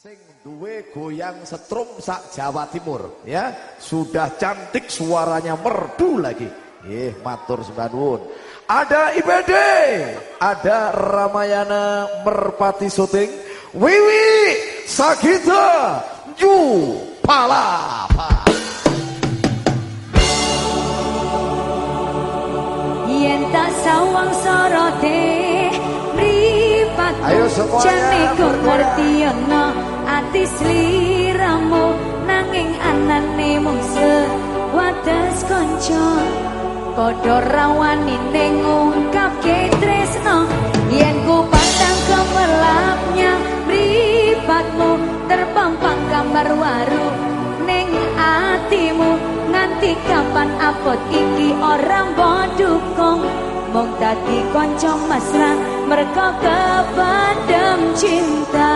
sing duwe goyang setrum sak Jawa Timur ya. Sudah cantik suaranya merdu lagi. Eh matur sembah ada IPD ada Ramayana Merpati Syuting Wiwi Sagita Ju Palapa Yen tak sawang sorote Ayo semuanya Jane ngerti sewates kanca. Padha rawani ning ngungkapke tresno. Yen ku pandang kemelapnya mripatmu terpampang gambar waru. Ning atimu nganti kapan apot iki bodukong mong dadi kanca mesra mereka kepandem cinta